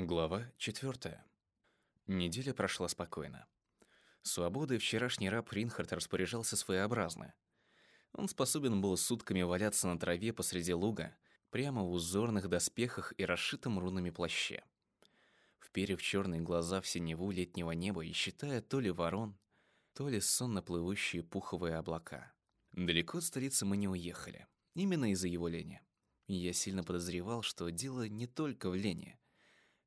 Глава 4. Неделя прошла спокойно. Свободой вчерашний раб Ринхард распоряжался своеобразно. Он способен был сутками валяться на траве посреди луга, прямо в узорных доспехах и расшитом рунами плаще. Вперев черные глаза в синеву летнего неба и считая то ли ворон, то ли сонно плывущие пуховые облака. Далеко от столицы мы не уехали, именно из-за его лени. я сильно подозревал, что дело не только в лени —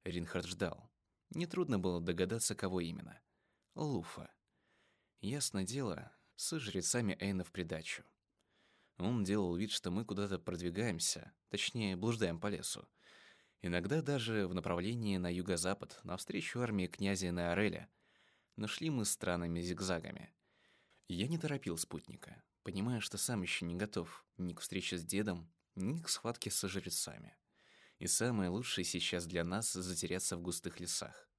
Ринхард ждал. Нетрудно было догадаться, кого именно. Луфа. Ясно дело, с жрецами Эйна в придачу. Он делал вид, что мы куда-то продвигаемся, точнее, блуждаем по лесу. Иногда даже в направлении на юго-запад, навстречу армии князя Неореля. Но шли мы странными зигзагами. Я не торопил спутника, понимая, что сам еще не готов ни к встрече с дедом, ни к схватке со жрецами. И самое лучшее сейчас для нас — затеряться в густых лесах.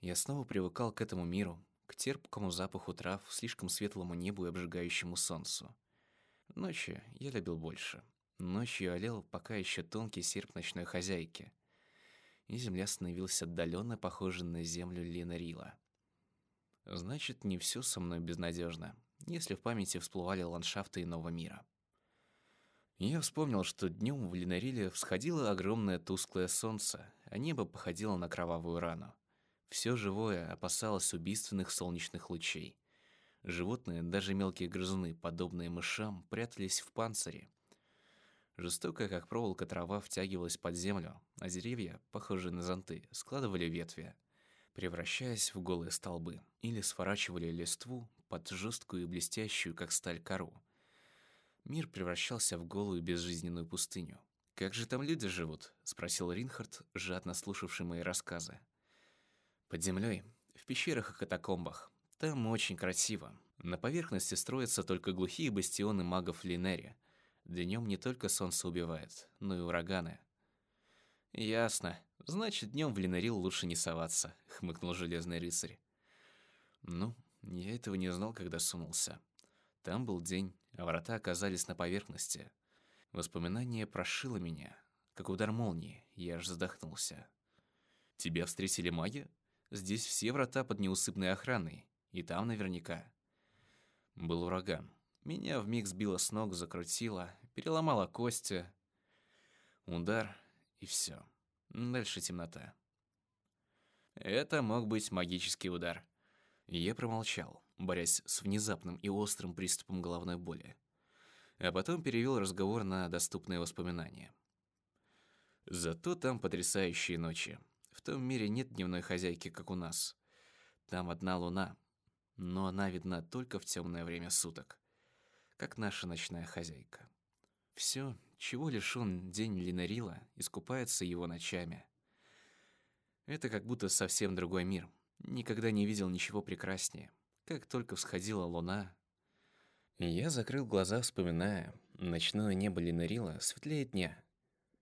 Я снова привыкал к этому миру, к терпкому запаху трав, слишком светлому небу и обжигающему солнцу. Ночью я любил больше. Ночью олел пока еще тонкий серп ночной хозяйки. И земля становилась отдаленно похожей на землю Ленарила. Значит, не все со мной безнадежно, если в памяти всплывали ландшафты иного мира. Я вспомнил, что днем в Линариле всходило огромное тусклое солнце, а небо походило на кровавую рану. Все живое опасалось убийственных солнечных лучей. Животные, даже мелкие грызуны, подобные мышам, прятались в панцире. Жестокая, как проволока, трава втягивалась под землю, а деревья, похожие на зонты, складывали ветви, превращаясь в голые столбы, или сворачивали листву под жесткую и блестящую, как сталь, кору. Мир превращался в голую безжизненную пустыню. «Как же там люди живут?» — спросил Ринхард, жадно слушавший мои рассказы. «Под землей, в пещерах и катакомбах. Там очень красиво. На поверхности строятся только глухие бастионы магов Линери. Днем не только солнце убивает, но и ураганы». «Ясно. Значит, днем в Линерил лучше не соваться», — хмыкнул Железный Рыцарь. «Ну, я этого не знал, когда сунулся. Там был день, а врата оказались на поверхности. Воспоминание прошило меня, как удар молнии, я аж задохнулся. «Тебя встретили маги? Здесь все врата под неусыпной охраной, и там наверняка». Был ураган. Меня вмиг сбило с ног, закрутило, переломало кости. Удар, и все. Дальше темнота. Это мог быть магический удар. Я промолчал борясь с внезапным и острым приступом головной боли. А потом перевел разговор на доступные воспоминания. Зато там потрясающие ночи. В том мире нет дневной хозяйки, как у нас. Там одна луна, но она видна только в темное время суток, как наша ночная хозяйка. Все, чего лишён день Линарила, искупается его ночами. Это как будто совсем другой мир. Никогда не видел ничего прекраснее. Как только всходила луна, я закрыл глаза, вспоминая, ночное небо Линарила светлее дня.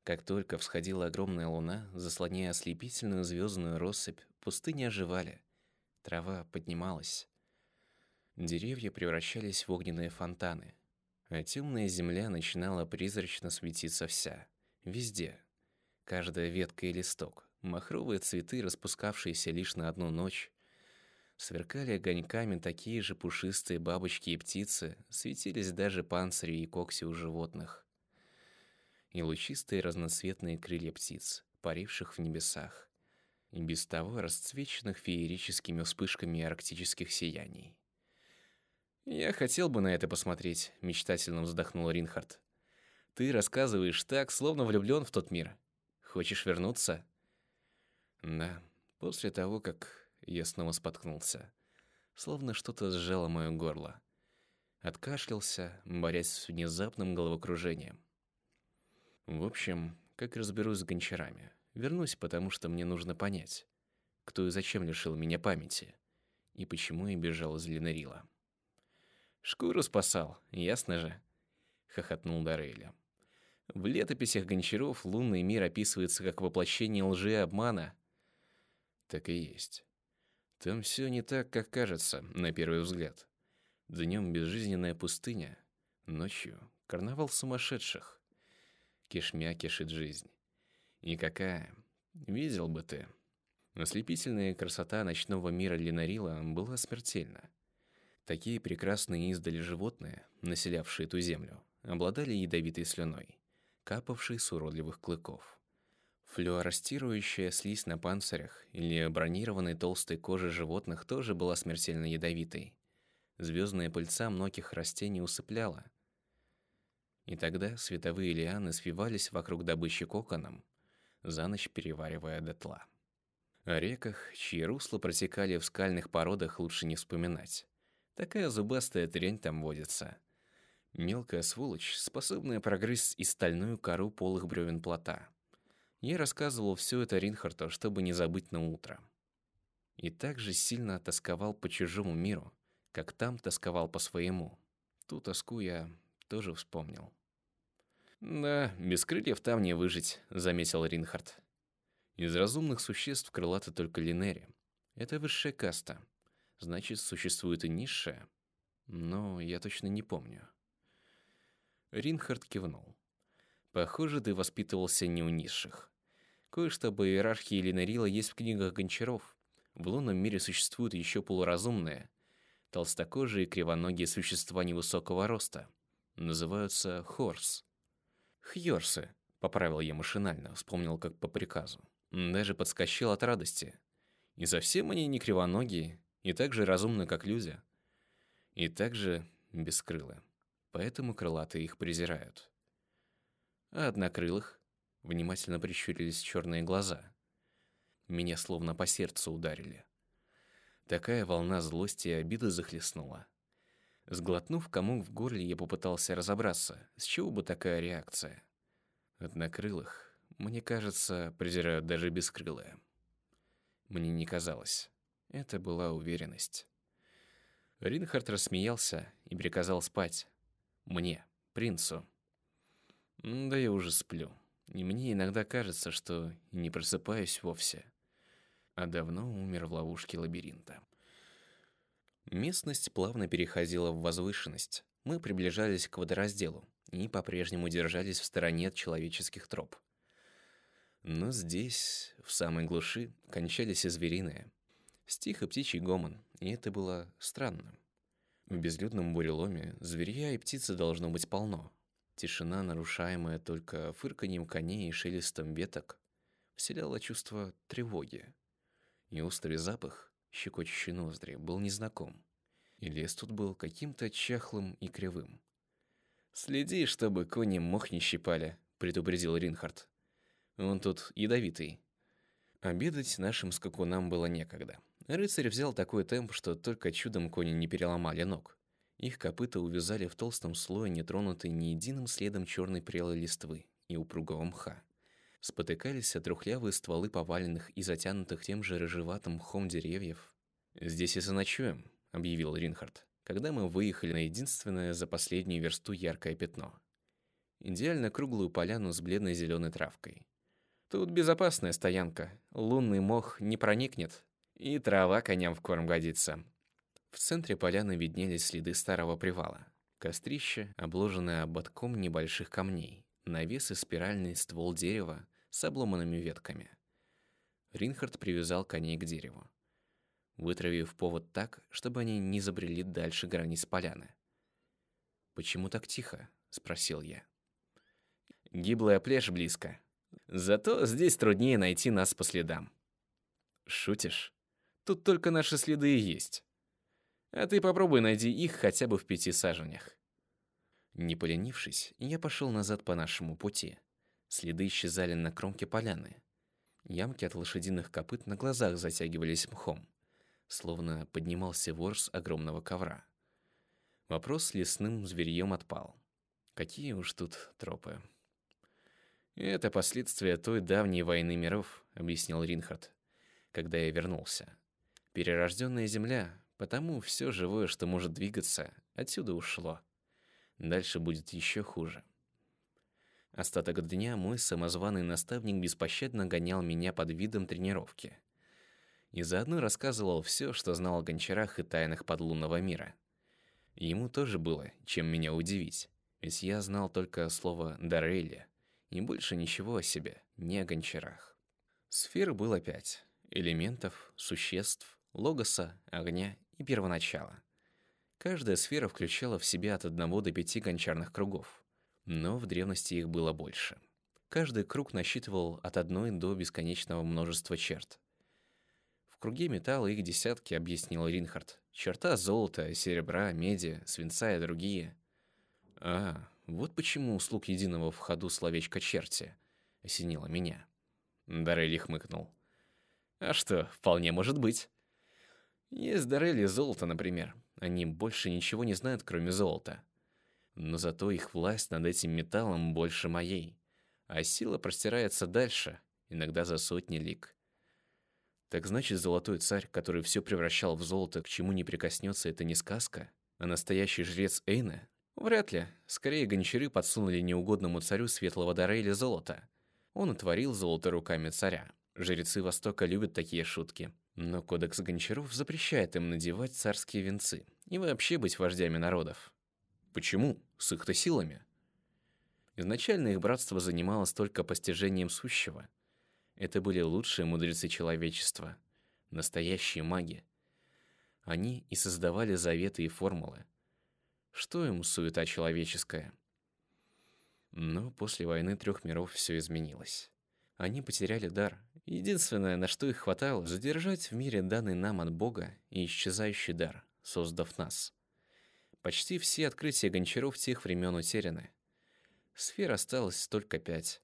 Как только всходила огромная луна, заслоняя ослепительную звездную россыпь, пустыни оживали, трава поднималась. Деревья превращались в огненные фонтаны, а темная земля начинала призрачно светиться вся, везде. Каждая ветка и листок, махровые цветы, распускавшиеся лишь на одну ночь, Сверкали огоньками такие же пушистые бабочки и птицы, светились даже панцири и когти у животных. И лучистые разноцветные крылья птиц, паривших в небесах, и без того расцвеченных феерическими вспышками арктических сияний. «Я хотел бы на это посмотреть», — мечтательно вздохнул Ринхард. «Ты рассказываешь так, словно влюблен в тот мир. Хочешь вернуться?» «Да, после того, как я снова споткнулся. Словно что-то сжало моё горло. Откашлялся, борясь с внезапным головокружением. В общем, как разберусь с гончарами. Вернусь, потому что мне нужно понять, кто и зачем лишил меня памяти, и почему я бежал из Ленарила. «Шкуру спасал, ясно же», — хохотнул Дарейля. В летописях гончаров лунный мир описывается как воплощение лжи и обмана. Так и есть. Там все не так, как кажется, на первый взгляд. Днем безжизненная пустыня, ночью карнавал сумасшедших. Кишмя кишит жизнь. И какая, видел бы ты, Ослепительная красота ночного мира Ленарила была смертельна. Такие прекрасные издали животные, населявшие эту землю, обладали ядовитой слюной, капавшей с уродливых клыков. Флюоростирующая слизь на панцирях или бронированной толстой кожи животных тоже была смертельно ядовитой. Звездная пыльца многих растений усыпляла. И тогда световые лианы свивались вокруг добычи коконом, за ночь переваривая дотла. О реках, чьи русла протекали в скальных породах, лучше не вспоминать. Такая зубастая трень там водится. Мелкая сволочь, способная прогрызть и стальную кору полых бревен плота. Я рассказывал все это Ринхарту, чтобы не забыть на утро. И так же сильно тосковал по чужому миру, как там тосковал по своему. Ту тоску я тоже вспомнил. «Да, без крыльев там не выжить», — заметил Ринхард. «Из разумных существ крылаты только Линери. Это высшая каста. Значит, существует и низшая. Но я точно не помню». Ринхард кивнул. «Похоже, ты воспитывался не у низших. Кое-что об иерархии Линарила есть в книгах гончаров. В лунном мире существуют еще полуразумные, толстокожие кривоногие существа невысокого роста. Называются хорс. Хьорсы, поправил я машинально, вспомнил как по приказу. Даже подскочил от радости. И совсем они не кривоногие, и так же разумны, как люди. И так же бескрылы. Поэтому крылатые их презирают. А однокрылых внимательно прищурились черные глаза. Меня словно по сердцу ударили. Такая волна злости и обиды захлестнула. Сглотнув комок в горле, я попытался разобраться, с чего бы такая реакция. Однокрылых, мне кажется, презирают даже бескрылые. Мне не казалось. Это была уверенность. Ринхард рассмеялся и приказал спать. Мне, принцу. Да я уже сплю. И мне иногда кажется, что не просыпаюсь вовсе, а давно умер в ловушке лабиринта. Местность плавно переходила в возвышенность. Мы приближались к водоразделу и по-прежнему держались в стороне от человеческих троп. Но здесь, в самой глуши, кончались и звериные. Стих и птичий гомон, и это было странно. В безлюдном буреломе зверья и птицы должно быть полно. Тишина, нарушаемая только фырканьем коней и шелестом веток, вселяла чувство тревоги. И острый запах, щекочущий ноздри, был незнаком. И лес тут был каким-то чахлым и кривым. «Следи, чтобы кони мох не щипали», — предупредил Ринхард. «Он тут ядовитый». Обедать нашим скакунам было некогда. Рыцарь взял такой темп, что только чудом кони не переломали ног. Их копыта увязали в толстом слое, нетронутой ни единым следом черной прелой листвы и упругого мха. Спотыкались от трухлявые стволы поваленных и затянутых тем же рыжеватым мхом деревьев. «Здесь и заночуем», — объявил Ринхард когда мы выехали на единственное за последнюю версту яркое пятно. Идеально круглую поляну с бледной зеленой травкой. Тут безопасная стоянка, лунный мох не проникнет, и трава коням в корм годится. В центре поляны виднелись следы старого привала. Кострище, обложенное ободком небольших камней, навес и спиральный ствол дерева с обломанными ветками. Ринхард привязал коней к дереву вытравив повод так, чтобы они не забрели дальше границ поляны. «Почему так тихо?» — спросил я. «Гиблая плешь близко. Зато здесь труднее найти нас по следам». «Шутишь? Тут только наши следы и есть. А ты попробуй найди их хотя бы в пяти саженях». Не поленившись, я пошел назад по нашему пути. Следы исчезали на кромке поляны. Ямки от лошадиных копыт на глазах затягивались мхом словно поднимался ворс огромного ковра. Вопрос с лесным зверьем отпал. Какие уж тут тропы. «Это последствия той давней войны миров», — объяснил Ринхард, когда я вернулся. «Перерожденная земля, потому все живое, что может двигаться, отсюда ушло. Дальше будет еще хуже». Остаток дня мой самозваный наставник беспощадно гонял меня под видом тренировки и заодно рассказывал все, что знал о гончарах и тайнах подлунного мира. Ему тоже было, чем меня удивить, ведь я знал только слово «дарели» и больше ничего о себе, не о гончарах. Сфер было пять. элементов, существ, логоса, огня и первоначала. Каждая сфера включала в себя от одного до пяти гончарных кругов, но в древности их было больше. Каждый круг насчитывал от одной до бесконечного множества черт. В круге металла их десятки, объяснил Ринхард. Черта золота, серебра, меди, свинца и другие. А, вот почему у слуг единого в ходу словечко «черти» осенило меня. Дарели хмыкнул. А что, вполне может быть. Есть Дарели золото, например. Они больше ничего не знают, кроме золота. Но зато их власть над этим металлом больше моей. А сила простирается дальше, иногда за сотни лиг. Так значит, золотой царь, который все превращал в золото, к чему не прикоснется, это не сказка? А настоящий жрец Эйна? Вряд ли. Скорее, гончары подсунули неугодному царю светлого дара или золота. Он отворил золото руками царя. Жрецы Востока любят такие шутки. Но кодекс гончаров запрещает им надевать царские венцы и вообще быть вождями народов. Почему? С их-то силами. Изначально их братство занималось только постижением сущего. Это были лучшие мудрецы человечества, настоящие маги. Они и создавали заветы и формулы. Что им суета человеческая? Но после войны трех миров все изменилось. Они потеряли дар. Единственное, на что их хватало, задержать в мире данный нам от Бога и исчезающий дар, создав нас. Почти все открытия гончаров тех времен утеряны. Сфер осталось только пять.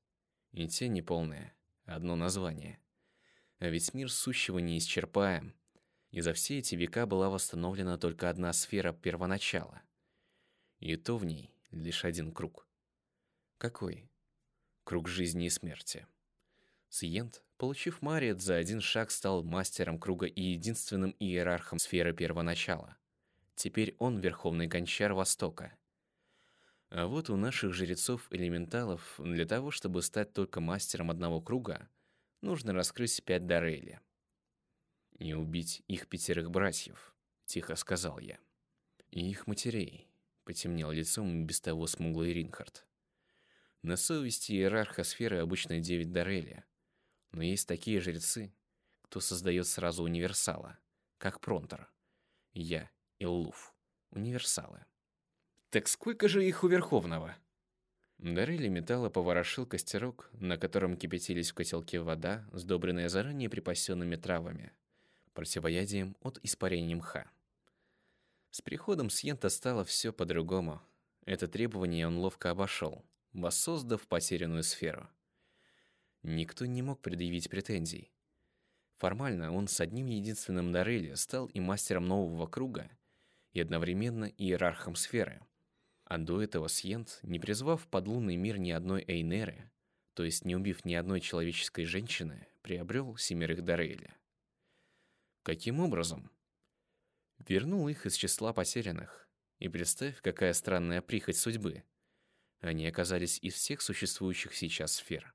И те неполные. Одно название. А ведь мир сущего не исчерпаем. И за все эти века была восстановлена только одна сфера первоначала. И то в ней лишь один круг. Какой? Круг жизни и смерти. Сиент, получив Мариет, за один шаг стал мастером круга и единственным иерархом сферы первоначала. Теперь он верховный гончар Востока. А вот у наших жрецов-элементалов для того, чтобы стать только мастером одного круга, нужно раскрыть пять дарели. «Не убить их пятерых братьев», — тихо сказал я. «И их матерей», — потемнел лицом без того смуглый Ринхард. На совести иерарха сферы обычно девять дарели, но есть такие жрецы, кто создает сразу универсала, как Пронтер, я и Луф, универсалы. Так сколько же их у Верховного? Дарели металла поворошил костерок, на котором кипятились в котелке вода, сдобренная заранее припасенными травами, противоядием от испарения мха. С приходом Сьента стало все по-другому. Это требование он ловко обошел воссоздав потерянную сферу. Никто не мог предъявить претензий. Формально он с одним единственным Дарели стал и мастером нового круга, и одновременно иерархом сферы. А до этого Сьент, не призвав в подлунный мир ни одной Эйнеры, то есть не убив ни одной человеческой женщины, приобрел семерых Дарели. Каким образом? Вернул их из числа потерянных. И представь, какая странная прихоть судьбы. Они оказались из всех существующих сейчас сфер.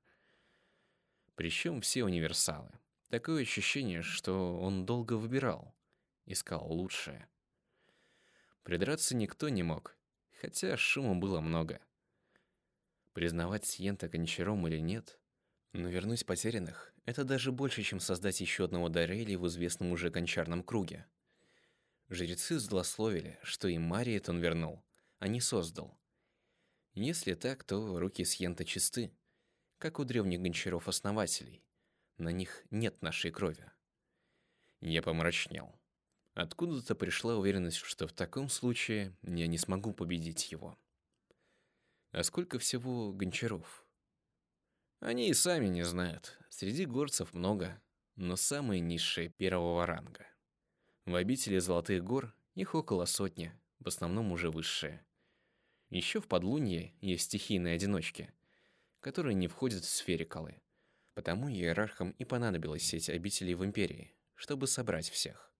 Причем все универсалы. Такое ощущение, что он долго выбирал, искал лучшее. Придраться никто не мог, хотя шума было много. Признавать Сиента гончаром или нет, но вернуть потерянных — это даже больше, чем создать еще одного Дарели в известном уже гончарном круге. Жрецы злословили, что и Мариет он вернул, а не создал. Если так, то руки Сьента чисты, как у древних гончаров-основателей. На них нет нашей крови. Я помрачнел. Откуда-то пришла уверенность, что в таком случае я не смогу победить его. А сколько всего гончаров? Они и сами не знают. Среди горцев много, но самые низшие первого ранга. В обители Золотых гор их около сотни, в основном уже высшие. Еще в подлунье есть стихийные одиночки, которые не входят в сферикалы. Потому иерархам и понадобилась сеть обителей в Империи, чтобы собрать всех.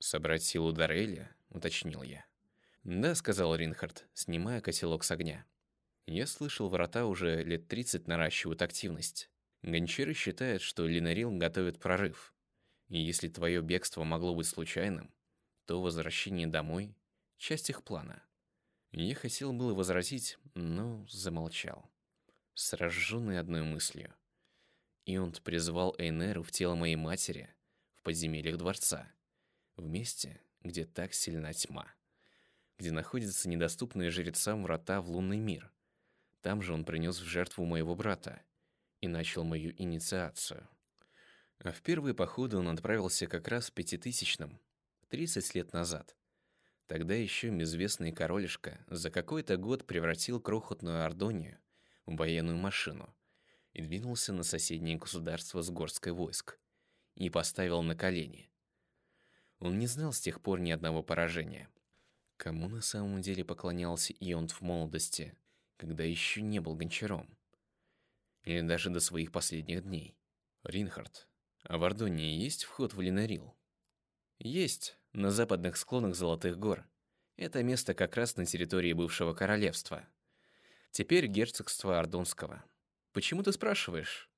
«Собрать силу Дареля?» — уточнил я. «Да», — сказал Ринхард, снимая котелок с огня. «Я слышал, врата уже лет 30 наращивают активность. Гончары считают, что Линарил готовит прорыв. И если твое бегство могло быть случайным, то возвращение домой — часть их плана». Я хотел было возразить, но замолчал, сраженный одной мыслью. Ионт призвал Эйнеру в тело моей матери в подземельях дворца, в месте, где так сильна тьма, где находятся недоступные жрецам врата в лунный мир. Там же он принес в жертву моего брата и начал мою инициацию. А в первые походы он отправился как раз в пятитысячном, 30 лет назад. Тогда еще безвестный королишка за какой-то год превратил крохотную Ордонию военную машину и двинулся на соседнее государство с горской войск и поставил на колени. Он не знал с тех пор ни одного поражения. Кому на самом деле поклонялся Ионт в молодости, когда еще не был гончаром? Или даже до своих последних дней? Ринхард, а в Ордонии есть вход в Линарил? Есть, на западных склонах Золотых гор. Это место как раз на территории бывшего королевства. Теперь герцогство Ордонского. Почему ты спрашиваешь?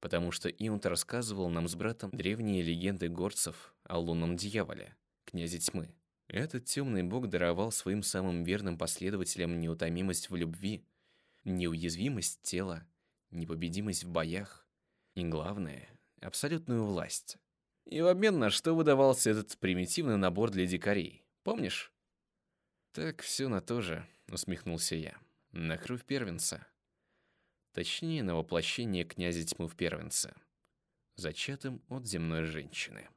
Потому что Иунт рассказывал нам с братом древние легенды горцев о лунном дьяволе, князе тьмы. Этот темный бог даровал своим самым верным последователям неутомимость в любви, неуязвимость тела, непобедимость в боях и, главное, абсолютную власть. И в обмен на что выдавался этот примитивный набор для дикарей, помнишь? Так все на то же, усмехнулся я. На кровь первенца. Точнее, на воплощение князя тьмы в первенце, зачатым от земной женщины.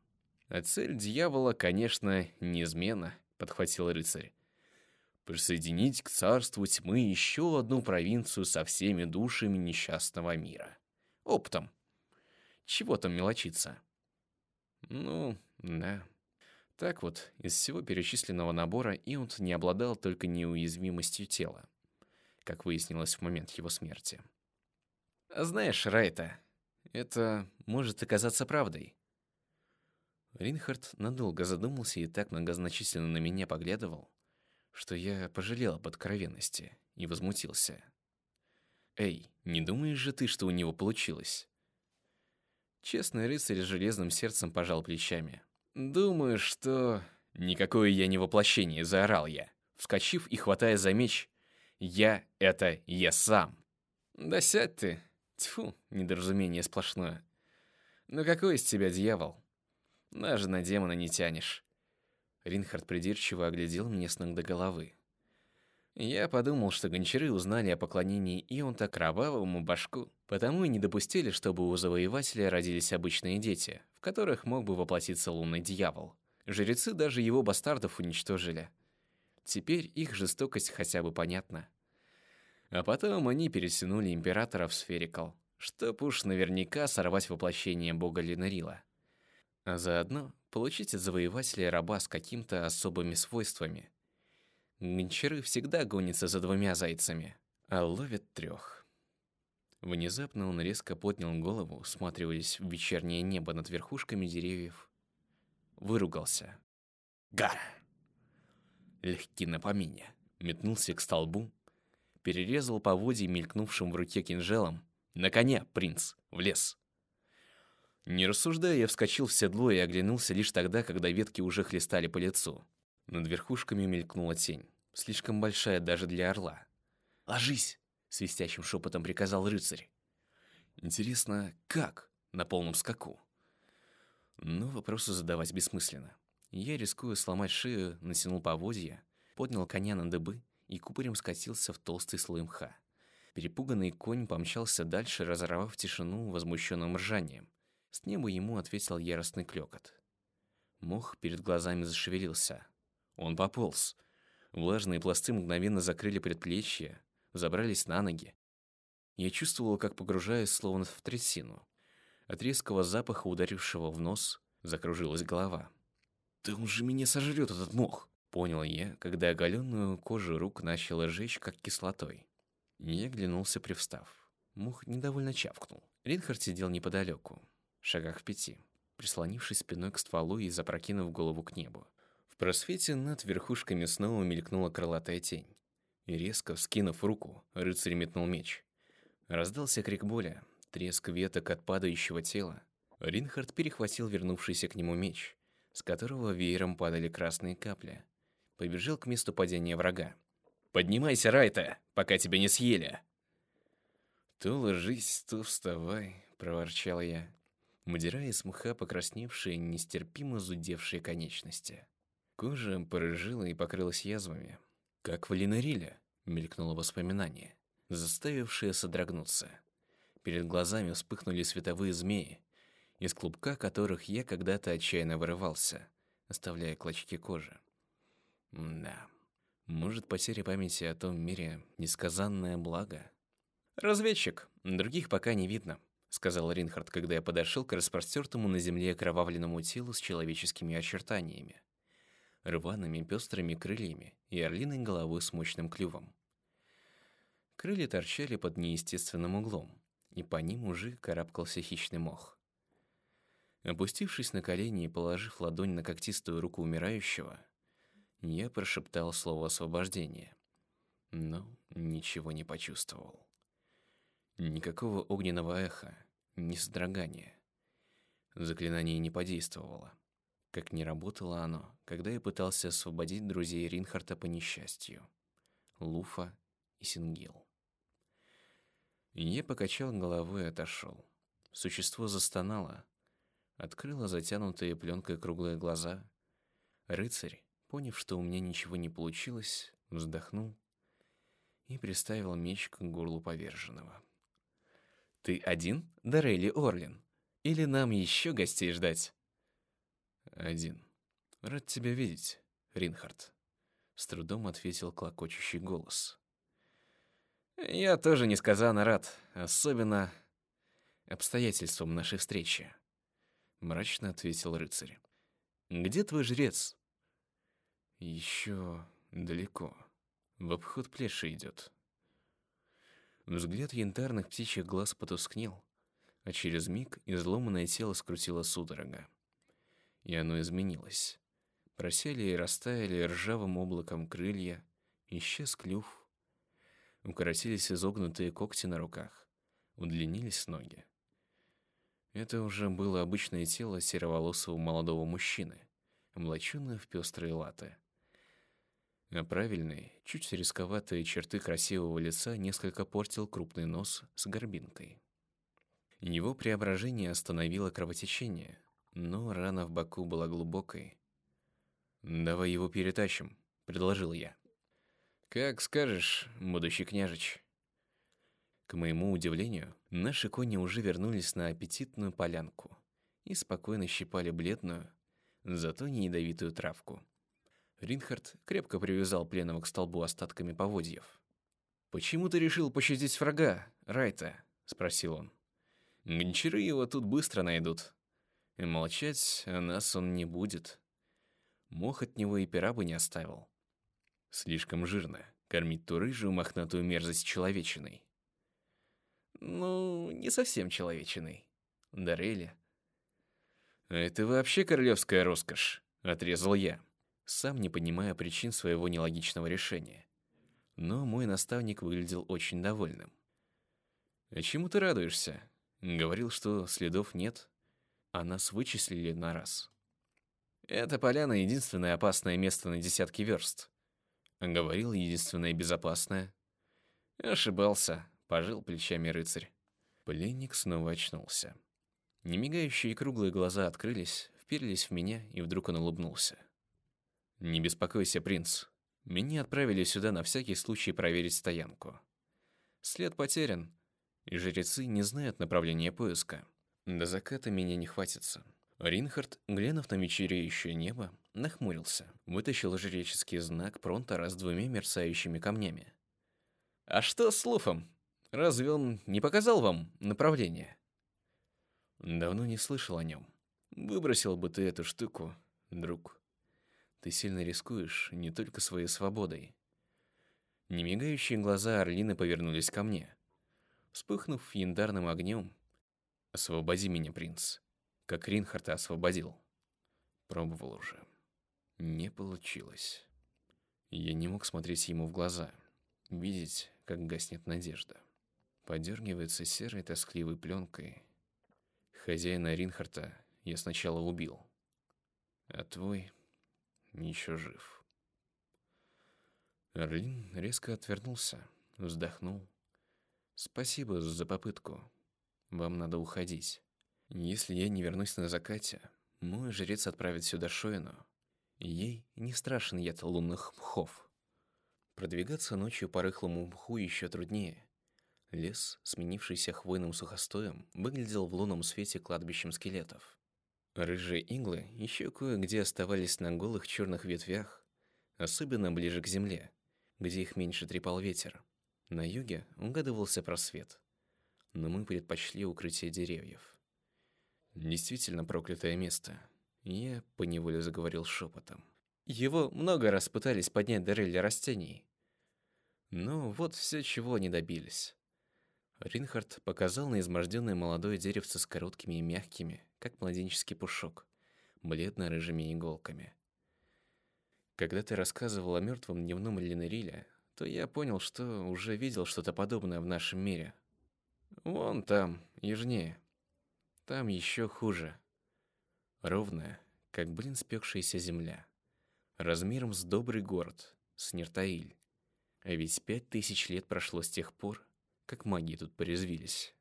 А цель дьявола, конечно, неизменно, подхватил рыцарь. Присоединить к царству тьмы еще одну провинцию со всеми душами несчастного мира. Оптом. Чего там мелочиться? Ну, да. Так вот, из всего перечисленного набора Иунт не обладал только неуязвимостью тела, как выяснилось в момент его смерти. Знаешь, Райта, это может оказаться правдой. Ринхард надолго задумался и так многозначительно на меня поглядывал, что я пожалел об откровенности и возмутился. «Эй, не думаешь же ты, что у него получилось?» Честный рыцарь с железным сердцем пожал плечами. «Думаю, что...» «Никакое я не воплощение», — заорал я, вскочив и хватая за меч. «Я — это я сам». «Да сядь ты!» Тьфу, недоразумение сплошное. «Ну какой из тебя дьявол?» «Даже на демона не тянешь». Ринхард придирчиво оглядел меня с ног до головы. Я подумал, что гончары узнали о поклонении Ионта кровавому башку, потому и не допустили, чтобы у завоевателя родились обычные дети, в которых мог бы воплотиться лунный дьявол. Жрецы даже его бастардов уничтожили. Теперь их жестокость хотя бы понятна. А потом они перетянули императора в сферикал, чтоб уж наверняка сорвать воплощение бога Линарила. А заодно получить от завоевателя раба с какими-то особыми свойствами – Гончары всегда гонятся за двумя зайцами, а ловят трех. Внезапно он резко поднял голову, всматриваясь в вечернее небо над верхушками деревьев. Выругался. «Гар!» Легкий на помине. Метнулся к столбу, перерезал поводья мелькнувшим в руке кинжалом. «На коня, принц! В лес!» Не рассуждая, я вскочил в седло и оглянулся лишь тогда, когда ветки уже хлестали по лицу. Над верхушками мелькнула тень, слишком большая даже для орла. «Ложись!» — свистящим шепотом приказал рыцарь. «Интересно, как?» на полном скаку. Но вопросы задавать бессмысленно. Я, рискуя сломать шею, натянул поводья, поднял коня на дыбы и купорем скатился в толстый слой мха. Перепуганный конь помчался дальше, разорвав тишину возмущенным ржанием. С неба ему ответил яростный клёкот. Мох перед глазами зашевелился. Он пополз. Влажные пласты мгновенно закрыли предплечья, забрались на ноги. Я чувствовал, как погружаюсь словно в трясину. От резкого запаха, ударившего в нос, закружилась голова. «Да он же меня сожрет, этот мох!» Понял я, когда оголенную кожу рук начало жечь, как кислотой. Я оглянулся, привстав. Мух недовольно чавкнул. Ринхард сидел неподалеку, в шагах в пяти, прислонившись спиной к стволу и запрокинув голову к небу просвете над верхушками снова мелькнула крылатая тень. И резко, вскинув руку, рыцарь метнул меч. Раздался крик боли, треск веток от падающего тела. Ринхард перехватил вернувшийся к нему меч, с которого веером падали красные капли. Побежал к месту падения врага. «Поднимайся, Райта, пока тебя не съели!» То ложись, то вставай, проворчал я, мудирая из мха покрасневшие, нестерпимо зудевшие конечности. Кожа порыжила и покрылась язвами. Как в Линариле, мелькнуло воспоминание, заставившее содрогнуться. Перед глазами вспыхнули световые змеи, из клубка которых я когда-то отчаянно вырывался, оставляя клочки кожи. Да, может, потеря памяти о том мире — несказанное благо? «Разведчик, других пока не видно», — сказал Ринхард, когда я подошел к распростертому на земле окровавленному телу с человеческими очертаниями, рваными пестрыми крыльями и орлиной головой с мощным клювом. Крылья торчали под неестественным углом, и по ним уже карабкался хищный мох. Опустившись на колени и положив ладонь на когтистую руку умирающего, я прошептал слово освобождения, но ничего не почувствовал. Никакого огненного эха, ни содрогания. Заклинание не подействовало, как не работало оно, когда я пытался освободить друзей Ринхарта по несчастью. Луфа и Сингил. Я покачал головой и отошел. Существо застонало, открыло затянутые пленкой круглые глаза. Рыцарь, поняв, что у меня ничего не получилось, вздохнул и приставил меч к горлу поверженного. Ты один, Дарели Орлин? Или нам еще гостей ждать? Один. Рад тебя видеть, Ринхард. С трудом ответил клокочущий голос. Я тоже несказанно рад, особенно обстоятельствам нашей встречи. Мрачно ответил рыцарь. Где твой жрец? Еще далеко. В обход плеши идет. Взгляд янтарных птичьих глаз потускнел, а через миг изломанное тело скрутило судорога. И оно изменилось. Просели и растаяли ржавым облаком крылья, исчез клюв. Укоротились изогнутые когти на руках, удлинились ноги. Это уже было обычное тело сероволосого молодого мужчины, облаченное в пестрые латы. А правильные, чуть рисковатые черты красивого лица несколько портил крупный нос с горбинкой. Его преображение остановило кровотечение, но рана в боку была глубокой. «Давай его перетащим», — предложил я. «Как скажешь, будущий княжич». К моему удивлению, наши кони уже вернулись на аппетитную полянку и спокойно щипали бледную, зато не ядовитую травку. Ринхард крепко привязал пленного к столбу остатками поводьев. «Почему ты решил пощадить врага, Райта?» — спросил он. «Гончары его тут быстро найдут. И молчать о нас он не будет. Мох от него и пера бы не оставил. Слишком жирно кормить ту рыжую мохнатую мерзость человечиной». «Ну, не совсем человечиной. Дарели». «Это вообще королевская роскошь», — отрезал я сам не понимая причин своего нелогичного решения. Но мой наставник выглядел очень довольным. «А чему ты радуешься?» Говорил, что следов нет, а нас вычислили на раз. «Эта поляна — единственное опасное место на десятки верст». Говорил единственное безопасное. Ошибался, пожил плечами рыцарь. Пленник снова очнулся. Немигающие круглые глаза открылись, вперлись в меня, и вдруг он улыбнулся. «Не беспокойся, принц. Меня отправили сюда на всякий случай проверить стоянку. След потерян, и жрецы не знают направления поиска. До заката меня не хватится». Ринхард, глянув на вечереющее небо, нахмурился, вытащил жреческий знак Пронтора с двумя мерцающими камнями. «А что с Луфом? Разве он не показал вам направление?» «Давно не слышал о нем. Выбросил бы ты эту штуку, друг». Ты сильно рискуешь не только своей свободой. Немигающие глаза Орлины повернулись ко мне. Вспыхнув янтарным огнем, «Освободи меня, принц, как Ринхарта освободил». Пробовал уже. Не получилось. Я не мог смотреть ему в глаза, видеть, как гаснет надежда. Подергивается серой тоскливой пленкой. Хозяина Ринхарта я сначала убил, а твой еще жив. Орлин резко отвернулся, вздохнул. «Спасибо за попытку. Вам надо уходить. Если я не вернусь на закате, мой жрец отправит сюда Шоину. Ей не страшен яд лунных мхов. Продвигаться ночью по рыхлому мху еще труднее. Лес, сменившийся хвойным сухостоем, выглядел в лунном свете кладбищем скелетов. Рыжие иглы еще кое-где оставались на голых черных ветвях, особенно ближе к земле, где их меньше трепал ветер. На юге угадывался просвет, но мы предпочли укрытие деревьев. Действительно проклятое место. Я поневоле заговорил шепотом. Его много раз пытались поднять до растений. Но вот все, чего они добились. Ринхард показал на изможденное молодое деревце с короткими и мягкими, как младенческий пушок, бледно-рыжими иголками. Когда ты рассказывал о мертвом дневном Ленериле, то я понял, что уже видел что-то подобное в нашем мире. Вон там, южнее. Там еще хуже. Ровная, как блин спекшаяся земля. Размером с добрый город, Снертаиль. А ведь пять тысяч лет прошло с тех пор, как маги тут порезвились.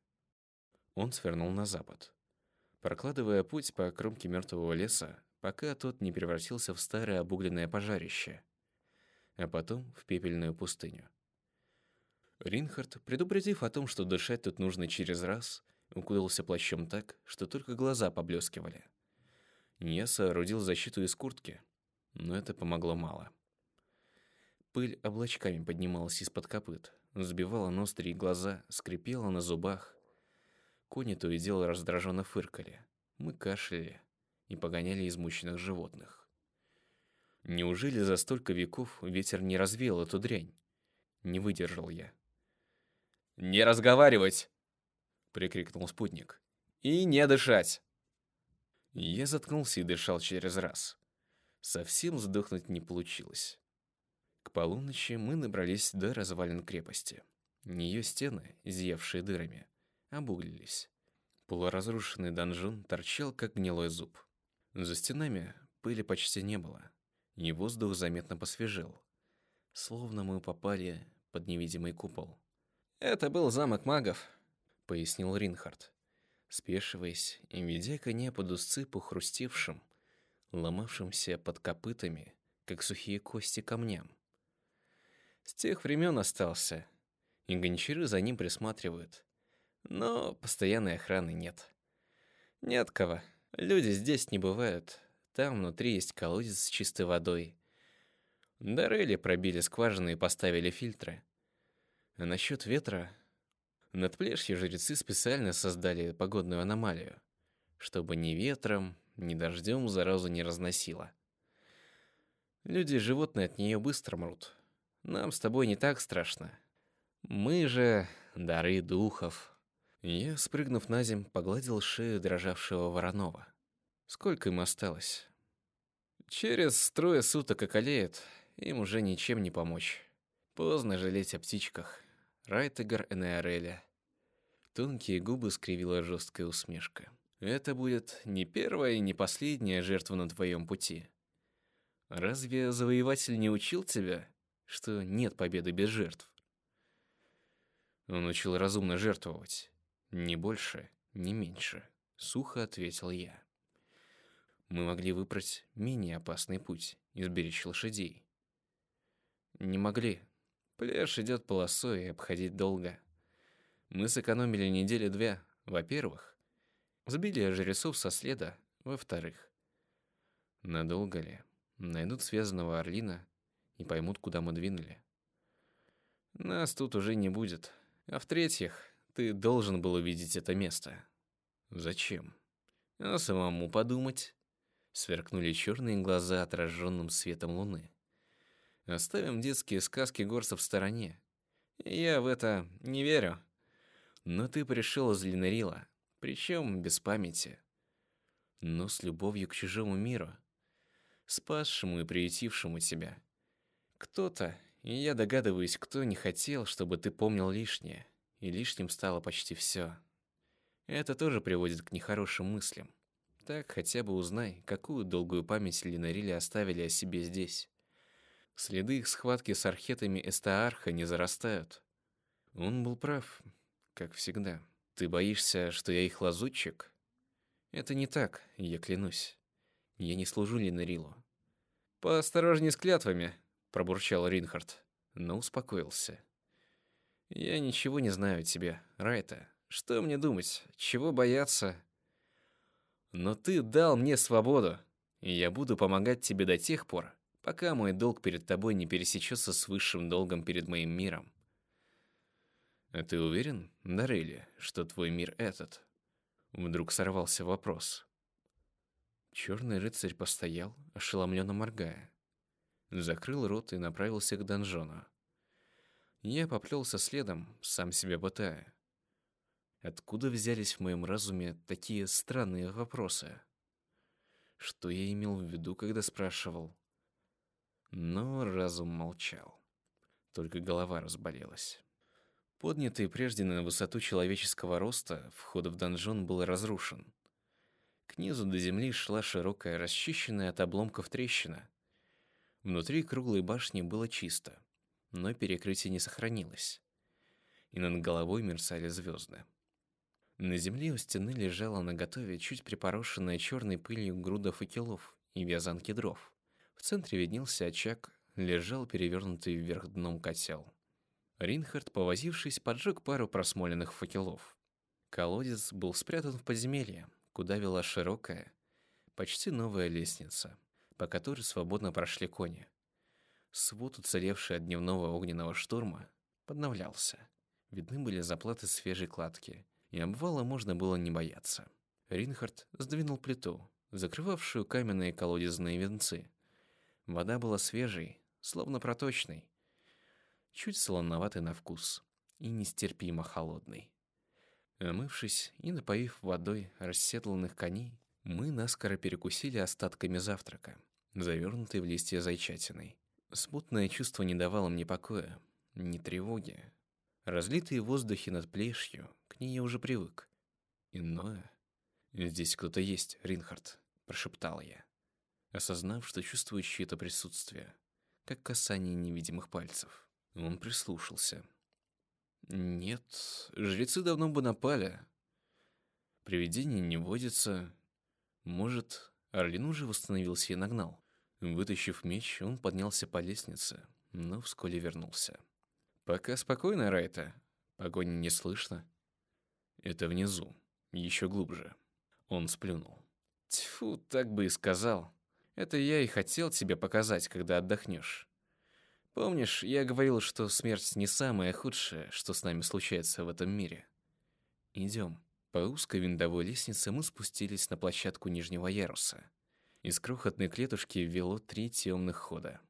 Он свернул на запад, прокладывая путь по кромке мертвого леса, пока тот не превратился в старое обугленное пожарище, а потом в пепельную пустыню. Ринхард, предупредив о том, что дышать тут нужно через раз, укутался плащом так, что только глаза поблескивали. Я соорудил защиту из куртки, но это помогло мало. Пыль облачками поднималась из-под копыт, сбивала ноздри и глаза, скрипела на зубах. Кони то и дело раздраженно фыркали. Мы кашляли и погоняли измученных животных. Неужели за столько веков ветер не развеял эту дрянь? Не выдержал я. «Не разговаривать!» — прикрикнул спутник. «И не дышать!» Я заткнулся и дышал через раз. Совсем сдохнуть не получилось. К полуночи мы набрались до развалин крепости. Ее стены, зиявшие дырами, обуглились. Полуразрушенный донжон торчал, как гнилой зуб. За стенами пыли почти не было, и воздух заметно посвежел. Словно мы попали под невидимый купол. «Это был замок магов», — пояснил Ринхард, спешиваясь и ведя коня под узцы по хрустевшим, ломавшимся под копытами, как сухие кости камням. С тех времен остался, и гончары за ним присматривают. Но постоянной охраны нет. Нет кого. Люди здесь не бывают. Там внутри есть колодец с чистой водой. Дарели пробили скважины и поставили фильтры. А насчет ветра... Над плешью жрецы специально создали погодную аномалию, чтобы ни ветром, ни дождем заразу не разносило. Люди и животные от нее быстро мрут. Нам с тобой не так страшно. Мы же дары духов. Я, спрыгнув на земь, погладил шею дрожавшего Воронова. Сколько им осталось? Через трое суток околеют, им уже ничем не помочь. Поздно жалеть о птичках. Райтегар Энеореля. Тонкие губы скривила жесткая усмешка. Это будет не первая и не последняя жертва на твоем пути. Разве завоеватель не учил тебя, что нет победы без жертв. Он учил разумно жертвовать. Не больше, не меньше, сухо ответил я. Мы могли выбрать менее опасный путь и сберечь лошадей. Не могли. Пляж идет полосой и обходить долго. Мы сэкономили недели две, во-первых. Сбили жрецов со следа, во-вторых. Надолго ли? Найдут связанного орлина и поймут, куда мы двинули. Нас тут уже не будет. А в-третьих, ты должен был увидеть это место. Зачем? А самому подумать. Сверкнули черные глаза отраженным светом луны. Оставим детские сказки горцев в стороне. Я в это не верю. Но ты пришел из Линерила, причем без памяти. Но с любовью к чужому миру, спасшему и приютившему тебя. Кто-то, и я догадываюсь, кто не хотел, чтобы ты помнил лишнее, и лишним стало почти все. Это тоже приводит к нехорошим мыслям. Так хотя бы узнай, какую долгую память Линарили оставили о себе здесь. Следы их схватки с архетами Эстаарха не зарастают. Он был прав, как всегда. Ты боишься, что я их лазутчик? Это не так, я клянусь. Я не служу Линарилу. Поосторожней с клятвами, пробурчал Ринхард, но успокоился. Я ничего не знаю о тебе, Райта. Что мне думать? Чего бояться? Но ты дал мне свободу, и я буду помогать тебе до тех пор, пока мой долг перед тобой не пересечется с высшим долгом перед моим миром. А ты уверен, Дарели, что твой мир этот? Вдруг сорвался вопрос. Черный рыцарь постоял, ошеломленно моргая. Закрыл рот и направился к донжону. Я поплелся следом, сам себя пытая. Откуда взялись в моем разуме такие странные вопросы? Что я имел в виду, когда спрашивал? Но разум молчал. Только голова разболелась. Поднятый прежде на высоту человеческого роста, вход в донжон был разрушен. К низу до земли шла широкая, расчищенная от обломков трещина. Внутри круглой башни было чисто, но перекрытие не сохранилось. И над головой мерцали звезды. На земле у стены лежала наготове чуть припорошенная черной пылью груда факелов и вязанки дров. В центре виднелся очаг, лежал перевернутый вверх дном котел. Ринхард, повозившись, поджег пару просмоленных факелов. Колодец был спрятан в подземелье, куда вела широкая, почти новая лестница, по которой свободно прошли кони. Свод, уцелевший от дневного огненного шторма, подновлялся. Видны были заплаты свежей кладки — и обвала можно было не бояться. Ринхард сдвинул плиту, закрывавшую каменные колодезные венцы. Вода была свежей, словно проточной, чуть солоноватой на вкус и нестерпимо холодной. Омывшись и напоив водой расседланных коней, мы наскоро перекусили остатками завтрака, завернутой в листья зайчатиной. Смутное чувство не давало мне покоя, ни тревоги. Разлитые в воздухе над плешью, к ней я уже привык. Иное. «Здесь кто-то есть, Ринхард», — прошептал я, осознав, что чувствую чье-то присутствие, как касание невидимых пальцев. Он прислушался. «Нет, жрецы давно бы напали. Привидение не водится. Может, Орлин уже восстановился и нагнал». Вытащив меч, он поднялся по лестнице, но вскоре вернулся. «Пока спокойно, Райта. Погони не слышно». Это внизу, еще глубже. Он сплюнул. Тьфу, так бы и сказал. Это я и хотел тебе показать, когда отдохнешь. Помнишь, я говорил, что смерть не самое худшее, что с нами случается в этом мире? Идем. По узкой винтовой лестнице мы спустились на площадку нижнего яруса. Из крохотной клетушки вело три темных хода,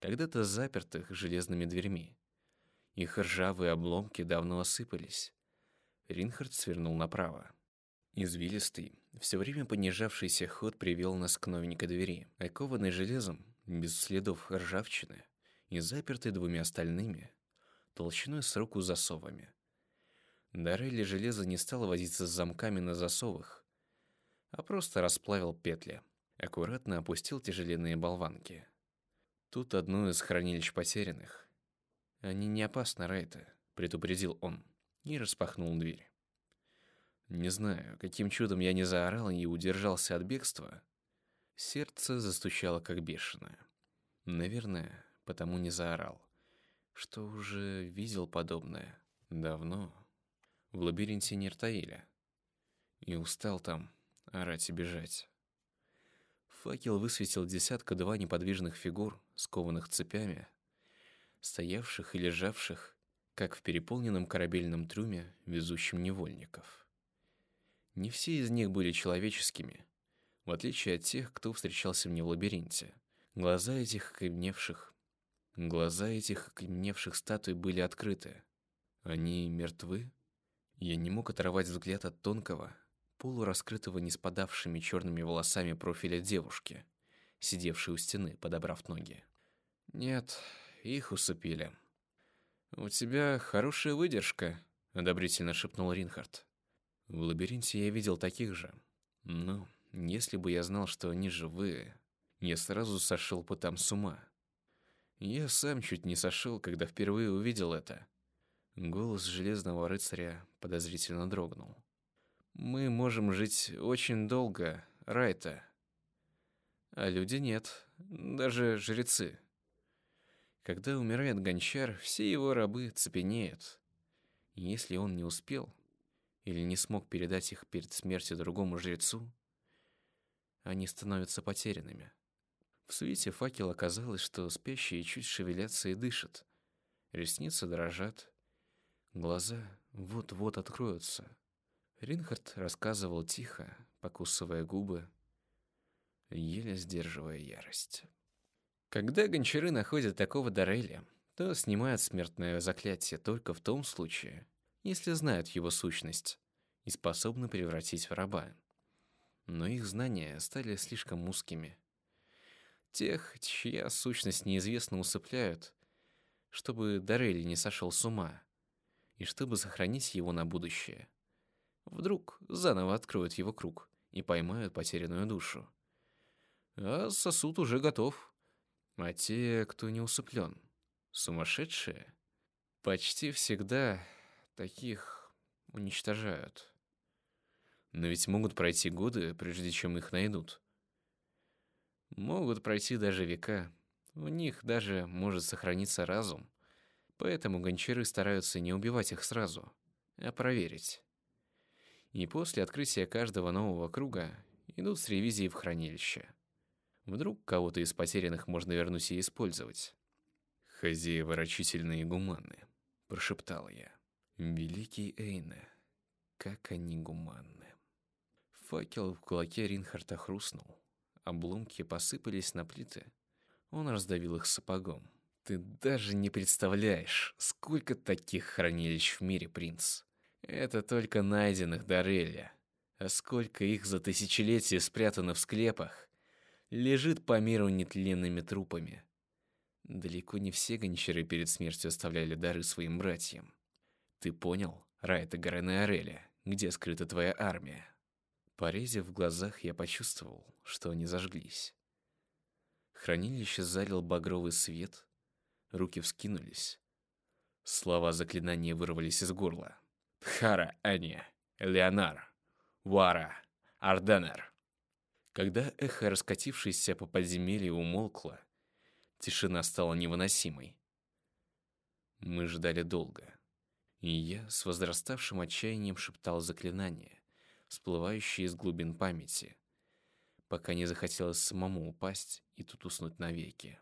когда-то запертых железными дверьми. Их ржавые обломки давно осыпались, Ринхард свернул направо. Извилистый, все время понижавшийся ход привел нас к новенькой двери, окованной железом, без следов ржавчины и запертой двумя остальными, толщиной с руку засовами. Дарелли железо не стал возиться с замками на засовах, а просто расплавил петли, аккуратно опустил тяжеленные болванки. Тут одно из хранилищ потерянных. Они не опасны, Рейта, предупредил он и распахнул дверь. Не знаю, каким чудом я не заорал и удержался от бегства. Сердце застучало как бешеное. Наверное, потому не заорал, что уже видел подобное давно в лабиринте Нертаиля. И устал там орать и бежать. Факел высветил десятка-два неподвижных фигур, скованных цепями, стоявших и лежавших как в переполненном корабельном трюме, везущем невольников. Не все из них были человеческими, в отличие от тех, кто встречался мне в лабиринте. Глаза этих окаменевших, глаза этих окаменевших статуй были открыты. Они мертвы? Я не мог оторвать взгляд от тонкого, полураскрытого не спадавшими черными волосами профиля девушки, сидевшей у стены, подобрав ноги. Нет, их усыпили. «У тебя хорошая выдержка», — одобрительно шепнул Ринхард. «В лабиринте я видел таких же. Но если бы я знал, что они живые, я сразу сошел бы там с ума. Я сам чуть не сошел, когда впервые увидел это. Голос Железного Рыцаря подозрительно дрогнул. «Мы можем жить очень долго, Райта. А люди нет, даже жрецы. Когда умирает гончар, все его рабы цепенеют. Если он не успел или не смог передать их перед смертью другому жрецу, они становятся потерянными. В свете факела казалось, что спящие чуть шевелятся и дышат. Ресницы дрожат, глаза вот-вот откроются. Ринхард рассказывал тихо, покусывая губы, еле сдерживая ярость. Когда гончары находят такого Дореля, то снимают смертное заклятие только в том случае, если знают его сущность и способны превратить в раба. Но их знания стали слишком узкими. Тех, чья сущность неизвестно, усыпляют, чтобы Дорелли не сошел с ума, и чтобы сохранить его на будущее. Вдруг заново откроют его круг и поймают потерянную душу. А сосуд уже готов. А те, кто не усыплен, сумасшедшие, почти всегда таких уничтожают. Но ведь могут пройти годы, прежде чем их найдут. Могут пройти даже века. У них даже может сохраниться разум. Поэтому гончары стараются не убивать их сразу, а проверить. И после открытия каждого нового круга идут с ревизией в хранилище. Вдруг кого-то из потерянных можно вернуть и использовать. «Хозяева рачительные и гуманны», — прошептал я. «Великий Эйне, как они гуманны». Факел в кулаке Ринхарта хрустнул. Обломки посыпались на плиты. Он раздавил их сапогом. «Ты даже не представляешь, сколько таких хранилищ в мире, принц. Это только найденных Дореля. А сколько их за тысячелетия спрятано в склепах лежит по миру нетленными трупами. Далеко не все гончары перед смертью оставляли дары своим братьям. Ты понял, Райта Гарена Ореля, где скрыта твоя армия? Порезив в глазах, я почувствовал, что они зажглись. Хранилище залил багровый свет, руки вскинулись. Слова заклинания вырвались из горла. Тхара, Аня, Леонар, Вара, Арденер. Когда эхо, раскатившееся по подземелью, умолкло, тишина стала невыносимой. Мы ждали долго, и я с возраставшим отчаянием шептал заклинания, всплывающие из глубин памяти, пока не захотелось самому упасть и тут уснуть навеки.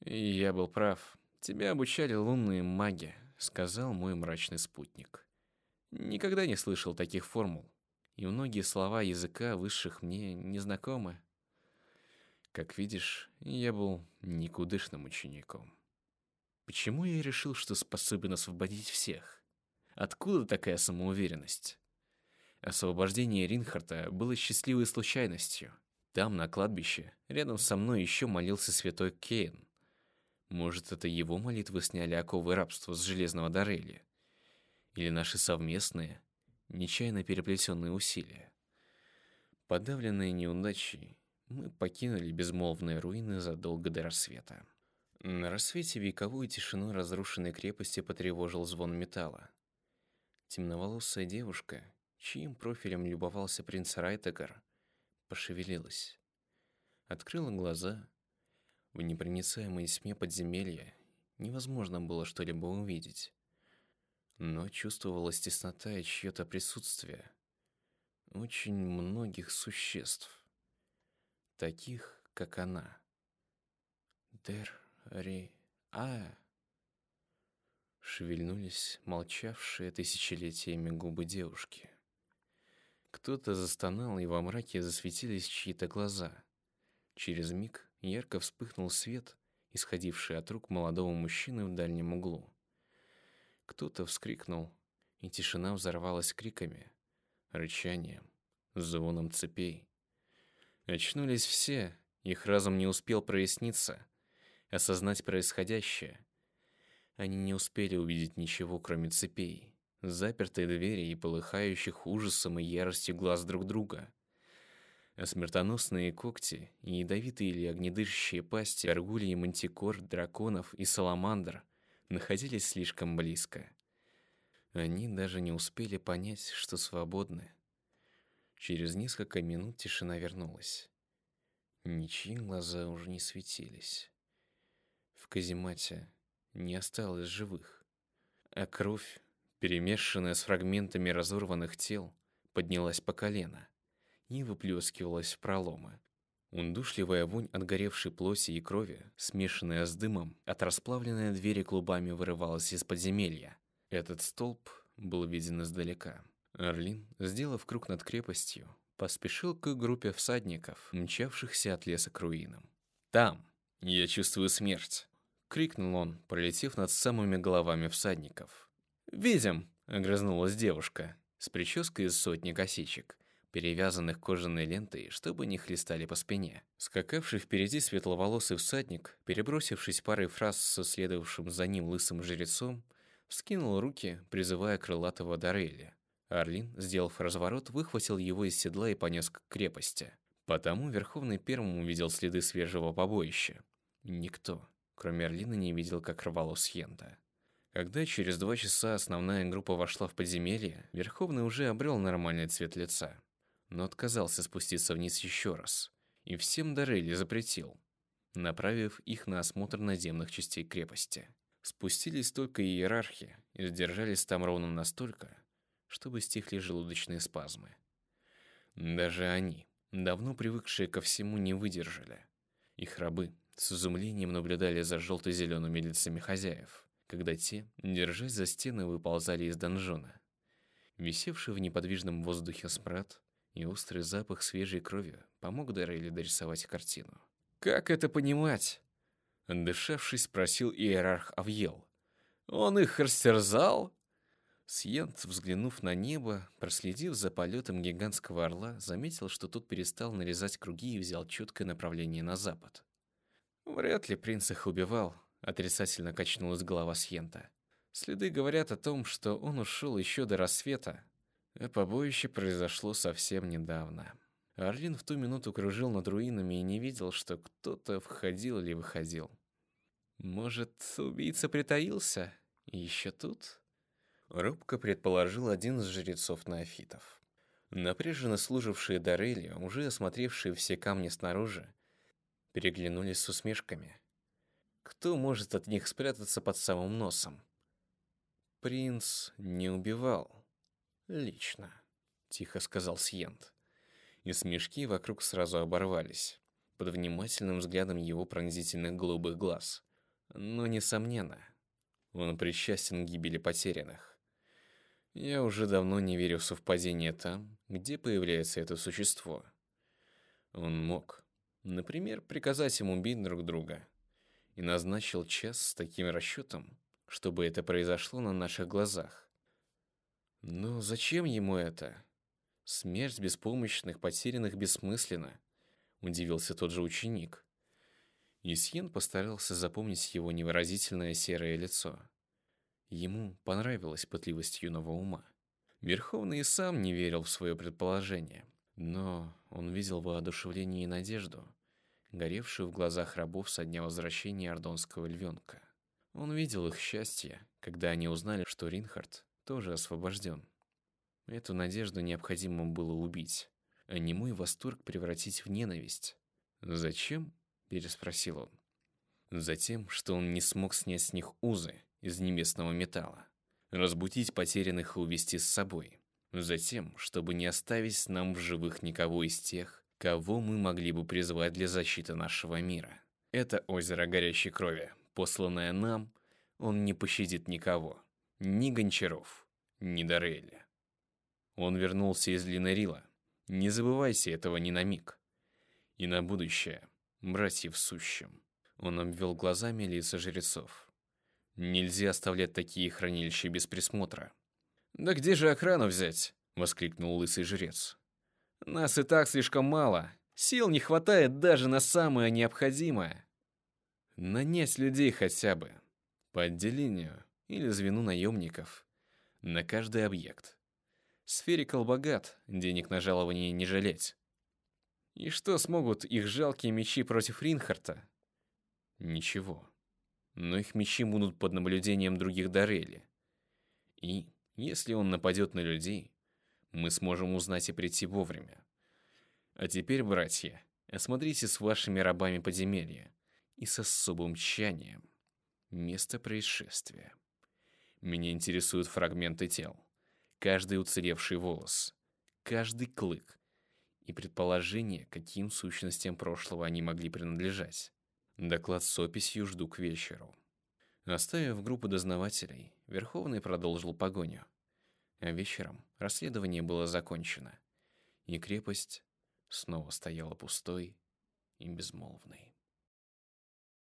Я был прав. Тебя обучали лунные маги, сказал мой мрачный спутник. Никогда не слышал таких формул и многие слова языка высших мне не знакомы. Как видишь, я был никудышным учеником. Почему я решил, что способен освободить всех? Откуда такая самоуверенность? Освобождение Ринхарта было счастливой случайностью. Там, на кладбище, рядом со мной еще молился святой Кейн. Может, это его молитвы сняли оковы рабства с железного Дорели? Или наши совместные, нечаянно переплетенные усилия. Подавленные неудачей, мы покинули безмолвные руины задолго до рассвета. На рассвете вековую тишину разрушенной крепости потревожил звон металла. Темноволосая девушка, чьим профилем любовался принц Райтегар, пошевелилась. Открыла глаза. В непроницаемой тьме подземелья невозможно было что-либо увидеть но чувствовалась теснота и чье-то присутствие. Очень многих существ, таких, как она. Дер, Ри, А. Шевельнулись молчавшие тысячелетиями губы девушки. Кто-то застонал, и во мраке засветились чьи-то глаза. Через миг ярко вспыхнул свет, исходивший от рук молодого мужчины в дальнем углу. Кто-то вскрикнул, и тишина взорвалась криками, рычанием, звоном цепей. Очнулись все, их разум не успел проясниться, осознать происходящее. Они не успели увидеть ничего, кроме цепей, запертой двери и полыхающих ужасом и яростью глаз друг друга. А смертоносные когти ядовитые или огнедышащие пасти аргулий, мантикор, драконов и саламандр — находились слишком близко. Они даже не успели понять, что свободны. Через несколько минут тишина вернулась. Ничьи глаза уже не светились. В каземате не осталось живых, а кровь, перемешанная с фрагментами разорванных тел, поднялась по колено и выплескивалась в проломы. Удушливая вонь от горевшей плоти и крови, смешанная с дымом, от расплавленной двери клубами вырывалась из подземелья. Этот столб был виден издалека. Орлин, сделав круг над крепостью, поспешил к группе всадников, мчавшихся от леса к руинам. «Там! Я чувствую смерть!» — крикнул он, пролетев над самыми головами всадников. «Видим!» — огрызнулась девушка с прической из сотни косичек, перевязанных кожаной лентой, чтобы не хлестали по спине. Скакавший впереди светловолосый всадник, перебросившись парой фраз со следовавшим за ним лысым жрецом, вскинул руки, призывая крылатого Дореля. Орлин, сделав разворот, выхватил его из седла и понес к крепости. Потому Верховный первым увидел следы свежего побоища. Никто, кроме Орлина, не видел, как рвалось Хента. Когда через два часа основная группа вошла в подземелье, Верховный уже обрел нормальный цвет лица, но отказался спуститься вниз еще раз. И всем Дорелли запретил, направив их на осмотр наземных частей крепости. Спустились только иерархи и задержались там ровно настолько, чтобы стихли желудочные спазмы. Даже они, давно привыкшие ко всему, не выдержали. Их рабы с изумлением наблюдали за желто-зелеными лицами хозяев, когда те, держась за стены, выползали из донжона. Висевший в неподвижном воздухе смрад и острый запах свежей крови помог Даррелли дорисовать картину. «Как это понимать?» Отдышавшись, спросил иерарх Авьел. «Он их растерзал?» Сьент, взглянув на небо, проследив за полетом гигантского орла, заметил, что тот перестал нарезать круги и взял четкое направление на запад. «Вряд ли принц их убивал», — отрицательно качнулась голова Сьента. «Следы говорят о том, что он ушел еще до рассвета, а побоище произошло совсем недавно». Орлин в ту минуту кружил над руинами и не видел, что кто-то входил или выходил. «Может, убийца притаился? Еще тут?» Робко предположил один из жрецов Неофитов. Напряженно служившие Дорели, уже осмотревшие все камни снаружи, переглянулись с усмешками. Кто может от них спрятаться под самым носом? Принц не убивал. Лично, тихо сказал Сьент. И смешки вокруг сразу оборвались, под внимательным взглядом его пронзительных голубых глаз. Но, несомненно, он причастен к гибели потерянных. Я уже давно не верю в совпадение там, где появляется это существо. Он мог, например, приказать им убить друг друга. И назначил час с таким расчетом, чтобы это произошло на наших глазах. Но зачем ему это? Смерть беспомощных, потерянных бессмысленно, удивился тот же ученик. Исьен постарался запомнить его невыразительное серое лицо. Ему понравилась пытливость юного ума. Верховный и сам не верил в свое предположение, но он видел воодушевление и надежду, горевшую в глазах рабов со дня возвращения ордонского львенка. Он видел их счастье, когда они узнали, что Ринхард тоже освобожден. Эту надежду необходимо было убить, а немой восторг превратить в ненависть. «Зачем?» – переспросил он. «Затем, что он не смог снять с них узы, из небесного металла, разбудить потерянных и увести с собой. Затем, чтобы не оставить нам в живых никого из тех, кого мы могли бы призвать для защиты нашего мира. Это озеро горящей крови, посланное нам, он не пощадит никого, ни Гончаров, ни Дорелли. Он вернулся из Линарила. Не забывайте этого ни на миг. И на будущее, братьев сущим. Он обвел глазами лица жрецов. Нельзя оставлять такие хранилища без присмотра. «Да где же охрану взять?» — воскликнул лысый жрец. «Нас и так слишком мало. Сил не хватает даже на самое необходимое. Нанять людей хотя бы. По отделению или звену наемников. На каждый объект. Сферикал богат, денег на жалование не жалеть. И что смогут их жалкие мечи против Ринхарта? Ничего но их мечи будут под наблюдением других Дорели. И, Если он нападет на людей, мы сможем узнать и прийти вовремя. А теперь, братья, осмотрите с вашими рабами подземелья и с особым тщанием место происшествия. Меня интересуют фрагменты тел, каждый уцелевший волос, каждый клык и предположение, каким сущностям прошлого они могли принадлежать. Доклад с описью жду к вечеру. Оставив группу дознавателей, Верховный продолжил погоню. А вечером расследование было закончено, и крепость снова стояла пустой и безмолвной.